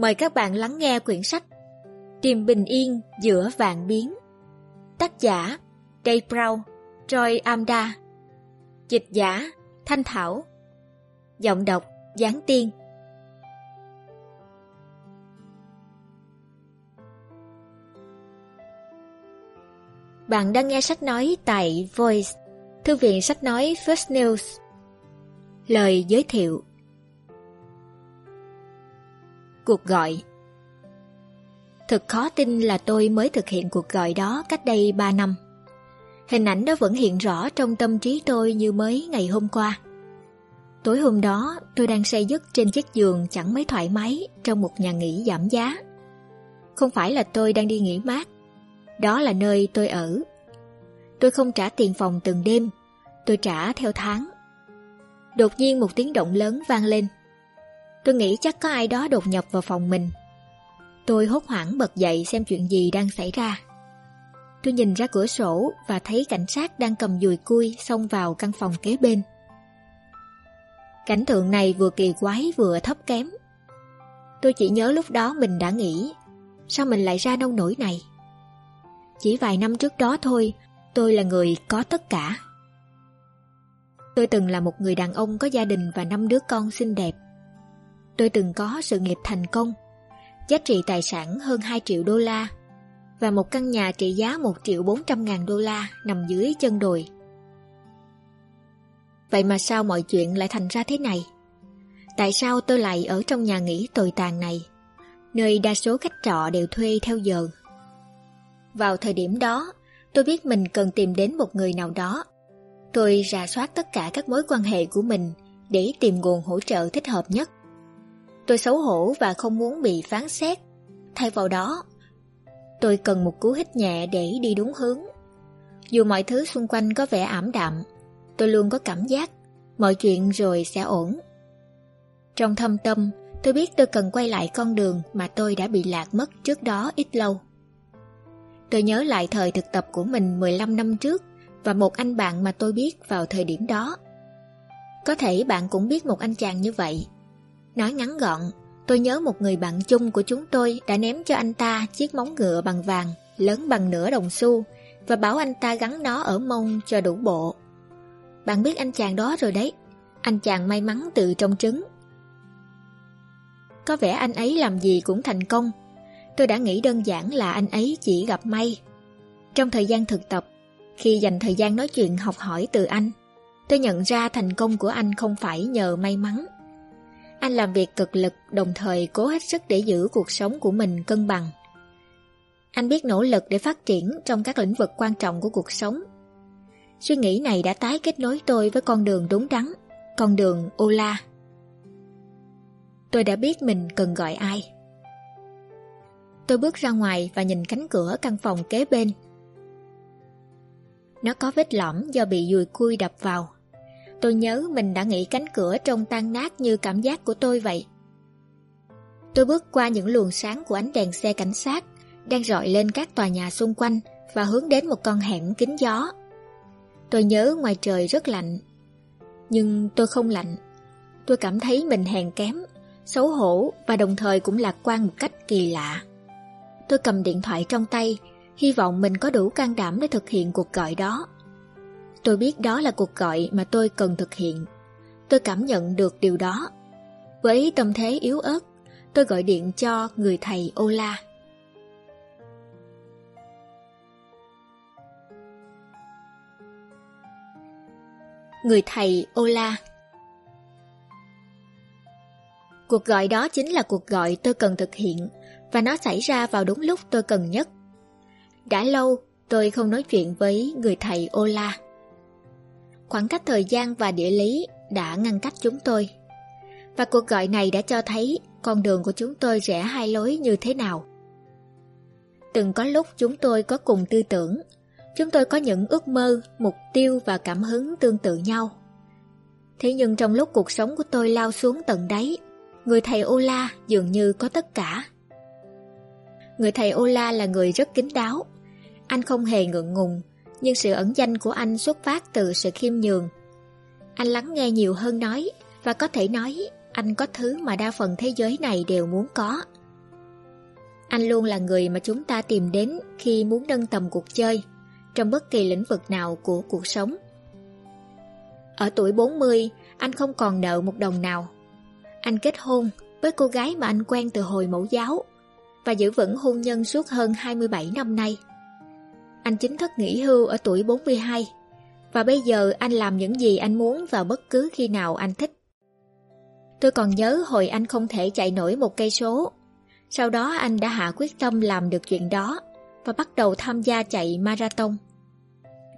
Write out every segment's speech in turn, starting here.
Mời các bạn lắng nghe quyển sách Tìm bình yên giữa vạn biến. Tác giả Dave Brown, Troy Amda. Dịch giả Thanh Thảo. Giọng đọc Giáng Tiên. Bạn đang nghe sách nói tại Voice, thư viện sách nói First News. Lời giới thiệu. Cuộc gọi Thật khó tin là tôi mới thực hiện cuộc gọi đó cách đây 3 năm. Hình ảnh đó vẫn hiện rõ trong tâm trí tôi như mới ngày hôm qua. Tối hôm đó, tôi đang say giấc trên chiếc giường chẳng mấy thoải mái trong một nhà nghỉ giảm giá. Không phải là tôi đang đi nghỉ mát, đó là nơi tôi ở. Tôi không trả tiền phòng từng đêm, tôi trả theo tháng. Đột nhiên một tiếng động lớn vang lên. Tôi nghĩ chắc có ai đó đột nhập vào phòng mình. Tôi hốt hoảng bật dậy xem chuyện gì đang xảy ra. Tôi nhìn ra cửa sổ và thấy cảnh sát đang cầm dùi cui xông vào căn phòng kế bên. Cảnh tượng này vừa kỳ quái vừa thấp kém. Tôi chỉ nhớ lúc đó mình đã nghĩ, sao mình lại ra nông nổi này? Chỉ vài năm trước đó thôi, tôi là người có tất cả. Tôi từng là một người đàn ông có gia đình và năm đứa con xinh đẹp. Tôi từng có sự nghiệp thành công, giá trị tài sản hơn 2 triệu đô la và một căn nhà trị giá 1 triệu 400 ngàn đô la nằm dưới chân đồi. Vậy mà sao mọi chuyện lại thành ra thế này? Tại sao tôi lại ở trong nhà nghỉ tồi tàn này, nơi đa số khách trọ đều thuê theo giờ? Vào thời điểm đó, tôi biết mình cần tìm đến một người nào đó. Tôi rà soát tất cả các mối quan hệ của mình để tìm nguồn hỗ trợ thích hợp nhất. Tôi xấu hổ và không muốn bị phán xét. Thay vào đó, tôi cần một cú hít nhẹ để đi đúng hướng. Dù mọi thứ xung quanh có vẻ ảm đạm, tôi luôn có cảm giác mọi chuyện rồi sẽ ổn. Trong thâm tâm, tôi biết tôi cần quay lại con đường mà tôi đã bị lạc mất trước đó ít lâu. Tôi nhớ lại thời thực tập của mình 15 năm trước và một anh bạn mà tôi biết vào thời điểm đó. Có thể bạn cũng biết một anh chàng như vậy. Nói ngắn gọn, tôi nhớ một người bạn chung của chúng tôi đã ném cho anh ta chiếc móng ngựa bằng vàng lớn bằng nửa đồng xu và bảo anh ta gắn nó ở mông cho đủ bộ. Bạn biết anh chàng đó rồi đấy, anh chàng may mắn từ trong trứng. Có vẻ anh ấy làm gì cũng thành công Tôi đã nghĩ đơn giản là anh ấy chỉ gặp may. Trong thời gian thực tập, khi dành thời gian nói chuyện học hỏi từ anh, tôi nhận ra thành công của anh không phải nhờ may mắn. Anh làm việc cực lực đồng thời cố hết sức để giữ cuộc sống của mình cân bằng. Anh biết nỗ lực để phát triển trong các lĩnh vực quan trọng của cuộc sống. Suy nghĩ này đã tái kết nối tôi với con đường đúng đắn, con đường Ola. Tôi đã biết mình cần gọi ai. Tôi bước ra ngoài và nhìn cánh cửa căn phòng kế bên. Nó có vết lõm do bị dùi cui đập vào. Tôi nhớ mình đã nghĩ cánh cửa trông tan nát như cảm giác của tôi vậy. Tôi bước qua những luồng sáng của ánh đèn xe cảnh sát đang rọi lên các tòa nhà xung quanh và hướng đến một con hẻm kín gió. Tôi nhớ ngoài trời rất lạnh, nhưng tôi không lạnh. Tôi cảm thấy mình hèn kém, xấu hổ và đồng thời cũng lạc quan một cách kỳ lạ. Tôi cầm điện thoại trong tay, hy vọng mình có đủ can đảm để thực hiện cuộc gọi đó. Tôi biết đó là cuộc gọi mà tôi cần thực hiện. Tôi cảm nhận được điều đó. Với tâm thế yếu ớt, tôi gọi điện cho người thầy Ola. Người thầy Ola Cuộc gọi đó chính là cuộc gọi tôi cần thực hiện và nó xảy ra vào đúng lúc tôi cần nhất. Đã lâu tôi không nói chuyện với người thầy Ola. Khoảng cách thời gian và địa lý đã ngăn cách chúng tôi. Và cuộc gọi này đã cho thấy con đường của chúng tôi rẽ hai lối như thế nào. Từng có lúc chúng tôi có cùng tư tưởng, chúng tôi có những ước mơ, mục tiêu và cảm hứng tương tự nhau. Thế nhưng trong lúc cuộc sống của tôi lao xuống tận đáy, người thầy Ola dường như có tất cả. Người thầy Ola là người rất kín đáo. Anh không hề ngượng ngùng, nhưng sự ẩn danh của anh xuất phát từ sự khiêm nhường. Anh lắng nghe nhiều hơn nói, và có thể nói anh có thứ mà đa phần thế giới này đều muốn có. Anh luôn là người mà chúng ta tìm đến khi muốn nâng tầm cuộc chơi trong bất kỳ lĩnh vực nào của cuộc sống. Ở tuổi 40, anh không còn nợ một đồng nào. Anh kết hôn với cô gái mà anh quen từ hồi mẫu giáo và giữ vững hôn nhân suốt hơn 27 năm nay. Anh chính thức nghỉ hưu ở tuổi 42 và bây giờ anh làm những gì anh muốn vào bất cứ khi nào anh thích. Tôi còn nhớ hồi anh không thể chạy nổi một cây số. Sau đó anh đã hạ quyết tâm làm được chuyện đó và bắt đầu tham gia chạy marathon.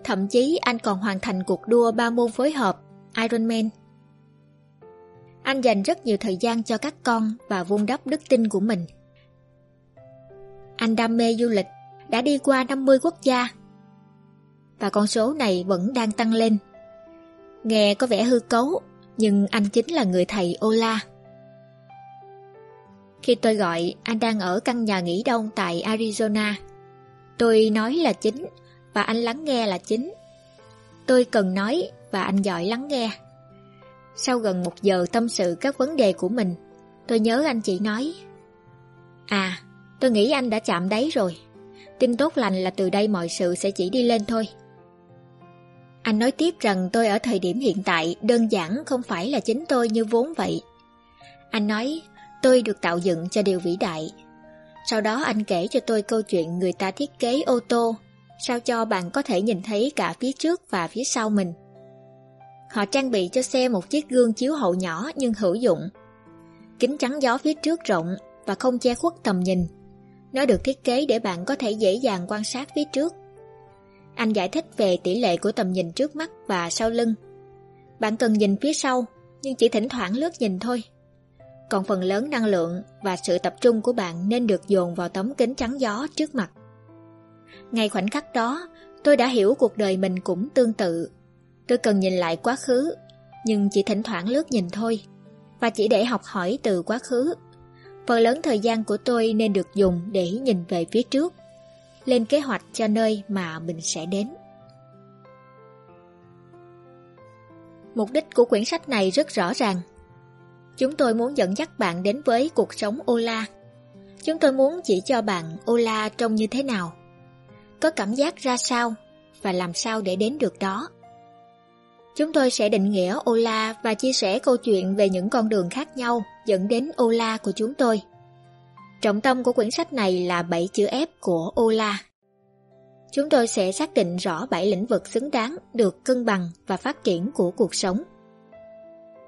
Thậm chí anh còn hoàn thành cuộc đua ba môn phối hợp Ironman. Anh dành rất nhiều thời gian cho các con và vun đắp đức tin của mình. Anh đam mê du lịch, đã đi qua 50 quốc gia. Và con số này vẫn đang tăng lên. Nghe có vẻ hư cấu, nhưng anh chính là người thầy Ola. Khi tôi gọi, anh đang ở căn nhà nghỉ đông tại Arizona. Tôi nói là chính, và anh lắng nghe là chính. Tôi cần nói, và anh giỏi lắng nghe. Sau gần một giờ tâm sự các vấn đề của mình, tôi nhớ anh chỉ nói À, tôi nghĩ anh đã chạm đáy rồi. Tin tốt lành là từ đây mọi sự sẽ chỉ đi lên thôi. Anh nói tiếp rằng tôi ở thời điểm hiện tại, đơn giản không phải là chính tôi như vốn vậy. Anh nói, tôi được tạo dựng cho điều vĩ đại. Sau đó anh kể cho tôi câu chuyện người ta thiết kế ô tô, sao cho bạn có thể nhìn thấy cả phía trước và phía sau mình. Họ trang bị cho xe một chiếc gương chiếu hậu nhỏ nhưng hữu dụng. Kính chắn gió phía trước rộng và không che khuất tầm nhìn. Nó được thiết kế để bạn có thể dễ dàng quan sát phía trước. Anh giải thích về tỷ lệ của tầm nhìn trước mắt và sau lưng. Bạn cần nhìn phía sau, nhưng chỉ thỉnh thoảng lướt nhìn thôi. Còn phần lớn năng lượng và sự tập trung của bạn nên được dồn vào tấm kính chắn gió trước mặt. Ngay khoảnh khắc đó, tôi đã hiểu cuộc đời mình cũng tương tự. Tôi cần nhìn lại quá khứ, nhưng chỉ thỉnh thoảng lướt nhìn thôi, và chỉ để học hỏi từ quá khứ. Phần lớn thời gian của tôi nên được dùng để nhìn về phía trước, lên kế hoạch cho nơi mà mình sẽ đến. Mục đích của quyển sách này rất rõ ràng. Chúng tôi muốn dẫn dắt bạn đến với cuộc sống Ola. Chúng tôi muốn chỉ cho bạn Ola trông như thế nào, có cảm giác ra sao và làm sao để đến được đó. Chúng tôi sẽ định nghĩa Ola và chia sẻ câu chuyện về những con đường khác nhau dẫn đến Ola của chúng tôi. Trọng tâm của quyển sách này là 7 chữ F của Ola. Chúng tôi sẽ xác định rõ 7 lĩnh vực xứng đáng được cân bằng và phát triển của cuộc sống.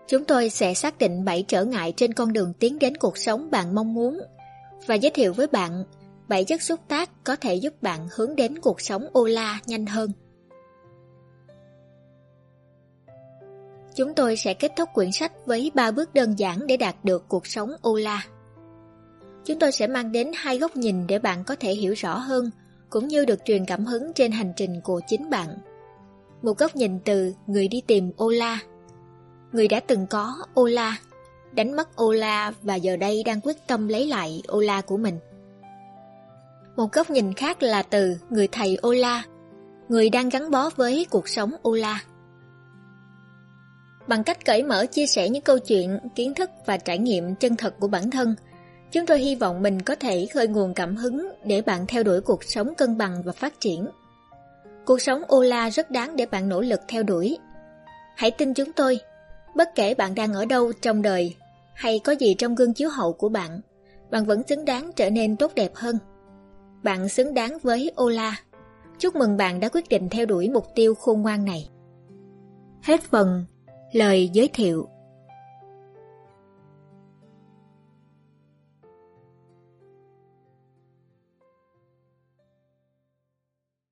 Chúng tôi sẽ xác định 7 trở ngại trên con đường tiến đến cuộc sống bạn mong muốn và giới thiệu với bạn 7 chất xúc tác có thể giúp bạn hướng đến cuộc sống Ola nhanh hơn. Chúng tôi sẽ kết thúc quyển sách với ba bước đơn giản để đạt được cuộc sống Ola. Chúng tôi sẽ mang đến hai góc nhìn để bạn có thể hiểu rõ hơn, cũng như được truyền cảm hứng trên hành trình của chính bạn. Một góc nhìn từ người đi tìm Ola. Người đã từng có Ola, đánh mất Ola và giờ đây đang quyết tâm lấy lại Ola của mình. Một góc nhìn khác là từ người thầy Ola, người đang gắn bó với cuộc sống Ola. Bằng cách cởi mở chia sẻ những câu chuyện, kiến thức và trải nghiệm chân thật của bản thân, chúng tôi hy vọng mình có thể khơi nguồn cảm hứng để bạn theo đuổi cuộc sống cân bằng và phát triển. Cuộc sống Ola rất đáng để bạn nỗ lực theo đuổi. Hãy tin chúng tôi, bất kể bạn đang ở đâu trong đời hay có gì trong gương chiếu hậu của bạn, bạn vẫn xứng đáng trở nên tốt đẹp hơn. Bạn xứng đáng với Ola. Chúc mừng bạn đã quyết định theo đuổi mục tiêu khôn ngoan này. Hết phần Lời giới thiệu.